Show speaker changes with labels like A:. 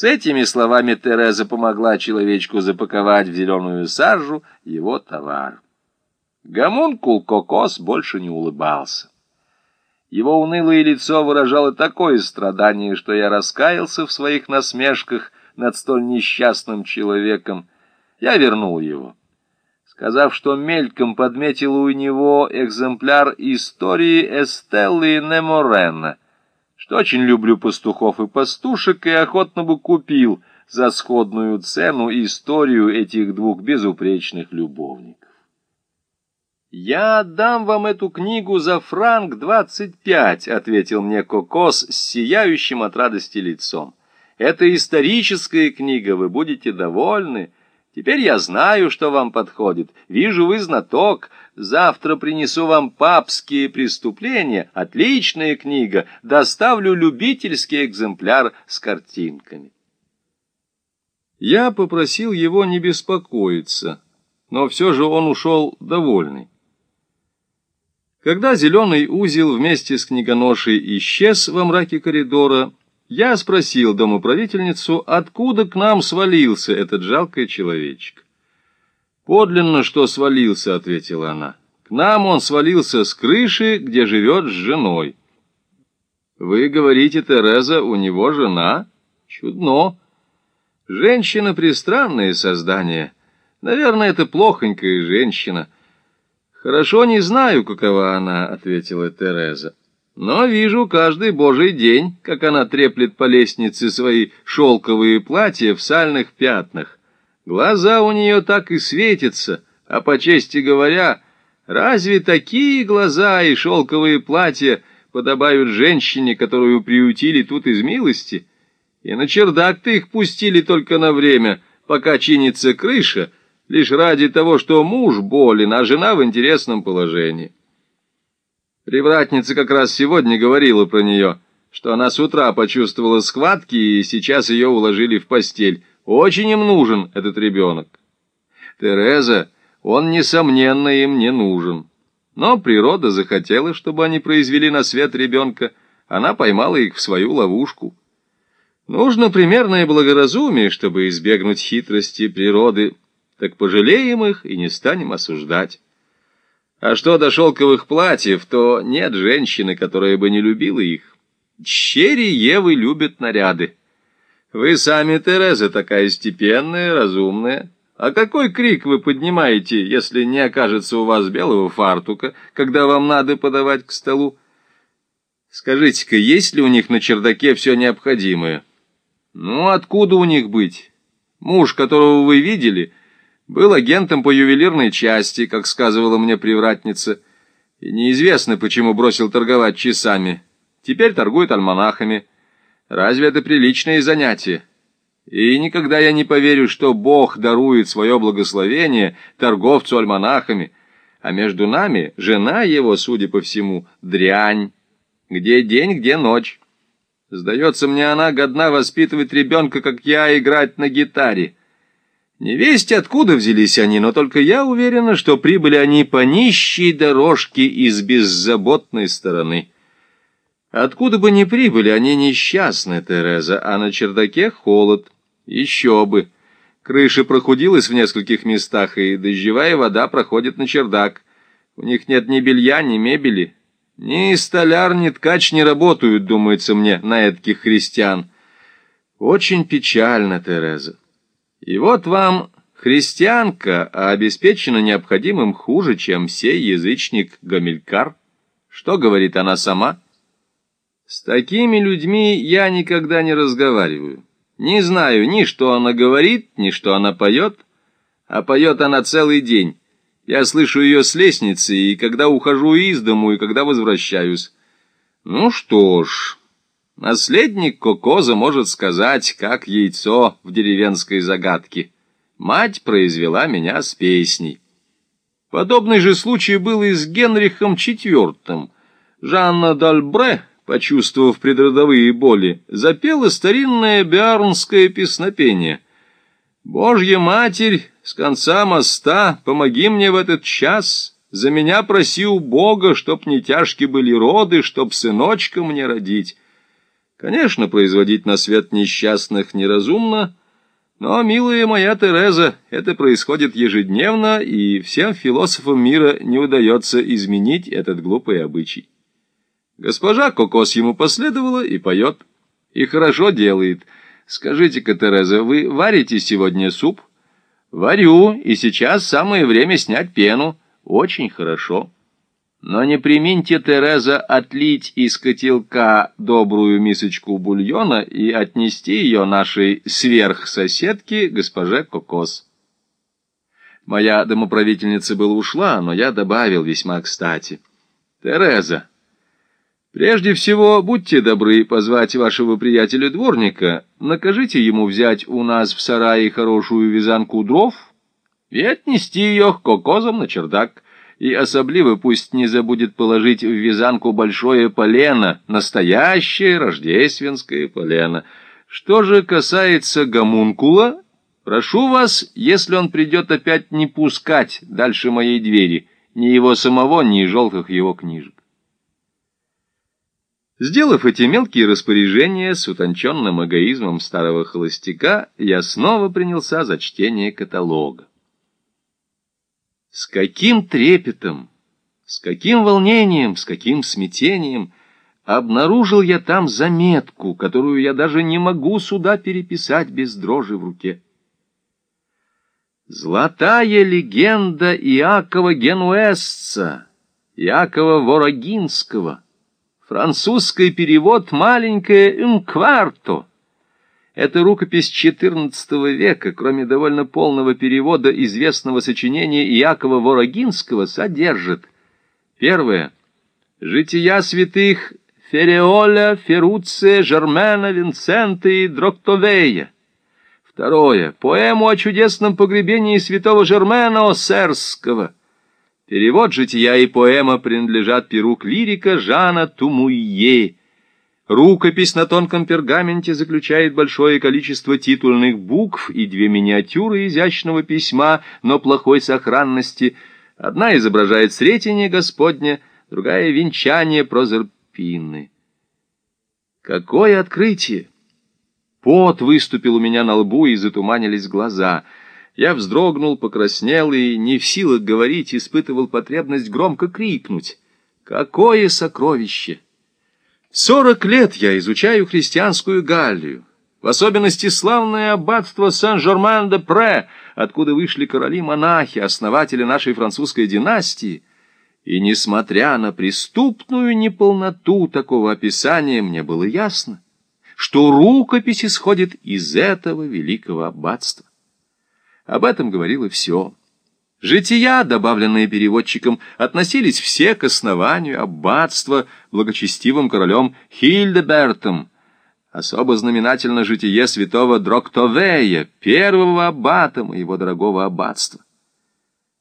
A: С этими словами Тереза помогла человечку запаковать в зеленую сажу его товар. Гомункул Кокос больше не улыбался. Его унылое лицо выражало такое страдание, что я раскаялся в своих насмешках над столь несчастным человеком. Я вернул его, сказав, что мельком подметил у него экземпляр истории Эстеллы Неморена, что очень люблю пастухов и пастушек и охотно бы купил за сходную цену историю этих двух безупречных любовников. «Я отдам вам эту книгу за франк двадцать пять», — ответил мне Кокос с сияющим от радости лицом. «Это историческая книга, вы будете довольны. Теперь я знаю, что вам подходит. Вижу, вы знаток. Завтра принесу вам папские преступления. Отличная книга. Доставлю любительский экземпляр с картинками». Я попросил его не беспокоиться, но все же он ушел довольный. Когда зеленый узел вместе с книгоношей исчез во мраке коридора, я спросил домоправительницу, откуда к нам свалился этот жалкий человечек. «Подлинно, что свалился», — ответила она. «К нам он свалился с крыши, где живет с женой». «Вы говорите, Тереза, у него жена? Чудно. Женщина — пристранное создание. Наверное, это плохонькая женщина». «Хорошо не знаю, какова она», — ответила Тереза. «Но вижу каждый божий день, как она треплет по лестнице свои шелковые платья в сальных пятнах. Глаза у нее так и светятся, а по чести говоря, разве такие глаза и шелковые платья подобают женщине, которую приютили тут из милости? И на чердак-то их пустили только на время, пока чинится крыша» лишь ради того, что муж болен, а жена в интересном положении. Привратница как раз сегодня говорила про нее, что она с утра почувствовала схватки, и сейчас ее уложили в постель. Очень им нужен этот ребенок. Тереза, он, несомненно, им не нужен. Но природа захотела, чтобы они произвели на свет ребенка. Она поймала их в свою ловушку. Нужно примерное благоразумие, чтобы избегнуть хитрости природы, так пожалеем их и не станем осуждать. А что до шелковых платьев, то нет женщины, которая бы не любила их. Щери Евы любят наряды. Вы сами, Тереза, такая степенная, разумная. А какой крик вы поднимаете, если не окажется у вас белого фартука, когда вам надо подавать к столу? Скажите-ка, есть ли у них на чердаке все необходимое? Ну, откуда у них быть? Муж, которого вы видели, был агентом по ювелирной части, как сказывала мне привратница, и неизвестно, почему бросил торговать часами. Теперь торгует альманахами. Разве это приличное занятие? И никогда я не поверю, что Бог дарует свое благословение торговцу альманахами, а между нами жена его, судя по всему, дрянь. Где день, где ночь. Сдается мне, она годна воспитывать ребенка, как я, играть на гитаре. Не весть, откуда взялись они, но только я уверена, что прибыли они по нищей дорожке из беззаботной стороны. Откуда бы ни прибыли, они несчастны, Тереза, а на чердаке холод. Еще бы. Крыша прохудилась в нескольких местах, и дождевая вода проходит на чердак. У них нет ни белья, ни мебели. Ни столяр, ни ткач не работают, думается мне, на этих христиан. Очень печально, Тереза. И вот вам христианка, а обеспечена необходимым хуже, чем сей язычник Гамилькар. Что говорит она сама? С такими людьми я никогда не разговариваю. Не знаю ни что она говорит, ни что она поет, а поет она целый день. Я слышу ее с лестницы, и когда ухожу из дому, и когда возвращаюсь. Ну что ж... Наследник Кокоза может сказать, как яйцо в деревенской загадке. Мать произвела меня с песней. Подобный же случай был и с Генрихом IV. Жанна Дальбре, почувствовав предродовые боли, запела старинное биарнское песнопение. «Божья Матерь, с конца моста, помоги мне в этот час, за меня проси у Бога, чтоб не тяжки были роды, чтоб сыночка мне родить». Конечно, производить на свет несчастных неразумно, но, милая моя Тереза, это происходит ежедневно, и всем философам мира не удается изменить этот глупый обычай. Госпожа Кокос ему последовала и поет, и хорошо делает. Скажите-ка, Тереза, вы варите сегодня суп? Варю, и сейчас самое время снять пену. Очень хорошо. Но не приминьте, Тереза, отлить из котелка добрую мисочку бульона и отнести ее нашей сверхсоседке, госпоже Кокос. Моя домоправительница была ушла, но я добавил весьма кстати. Тереза, прежде всего, будьте добры позвать вашего приятеля-дворника, накажите ему взять у нас в сарае хорошую вязанку дров и отнести ее к кокозам на чердак и особливо пусть не забудет положить в вязанку большое полено, настоящее рождественское полено. Что же касается гомункула, прошу вас, если он придет опять не пускать дальше моей двери, ни его самого, ни желтых его книжек. Сделав эти мелкие распоряжения с утонченным эгоизмом старого холостяка, я снова принялся за чтение каталога. С каким трепетом, с каким волнением, с каким смятением обнаружил я там заметку, которую я даже не могу сюда переписать без дрожи в руке. Золотая легенда Иакова Генуэзца, Иакова Ворогинского, французский перевод «Маленькое инкварто», эта рукопись XIV века, кроме довольно полного перевода известного сочинения Иакова Ворогинского, содержит первое. Жития святых Фереоля, Феруция, Жермена, Винцента и Дроктовея. Второе. Поэму о чудесном погребении святого Жермена Осерского. Перевод жития и поэма принадлежат перу клирика Жана Тумуйе. Рукопись на тонком пергаменте заключает большое количество титульных букв и две миниатюры изящного письма, но плохой сохранности. Одна изображает Сретение Господня, другая — венчание Прозерпины. Какое открытие! Пот выступил у меня на лбу, и затуманились глаза. Я вздрогнул, покраснел и, не в силах говорить, испытывал потребность громко крикнуть. «Какое сокровище!» Сорок лет я изучаю христианскую Галлию, в особенности славное аббатство Сен-Жермен-де-Пре, откуда вышли короли-монахи, основатели нашей французской династии, и, несмотря на преступную неполноту такого описания, мне было ясно, что рукопись исходит из этого великого аббатства. Об этом говорило все. Жития, добавленные переводчиком, относились все к основанию аббатства благочестивым королем Хильдебертом. Особо знаменательно житие святого Дроктовея, первого аббата моего дорогого аббатства.